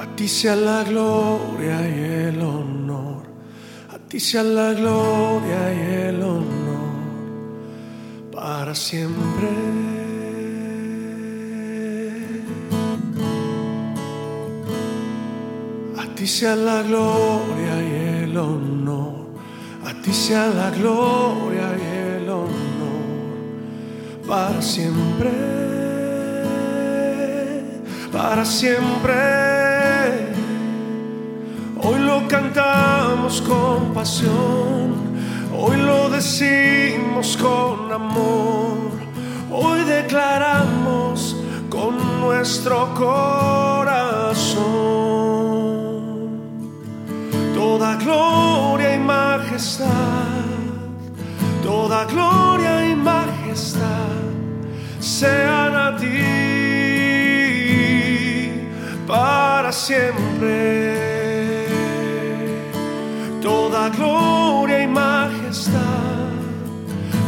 A ti sea la gloria y el honor. A ti sea la gloria y el honor para siempre. A ti sea la gloria y el honor. A ti sea la gloria y el honor para siempre. Para siempre. Hoy lo decimos con amor, hoy declaramos con nuestro corazón. Toda gloria y majestad, toda gloria y majestad sean a ti para siempre toda gloria y majestad,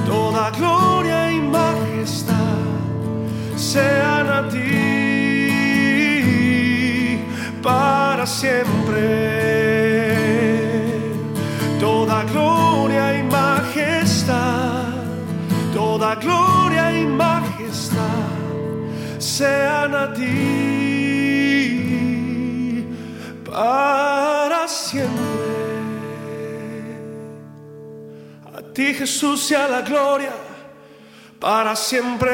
toda gloria y majestad sean a ti para siempre. Toda gloria y majestad, toda gloria y majestad sean a ti para siempre. A ti Jesús sea la gloria para siempre.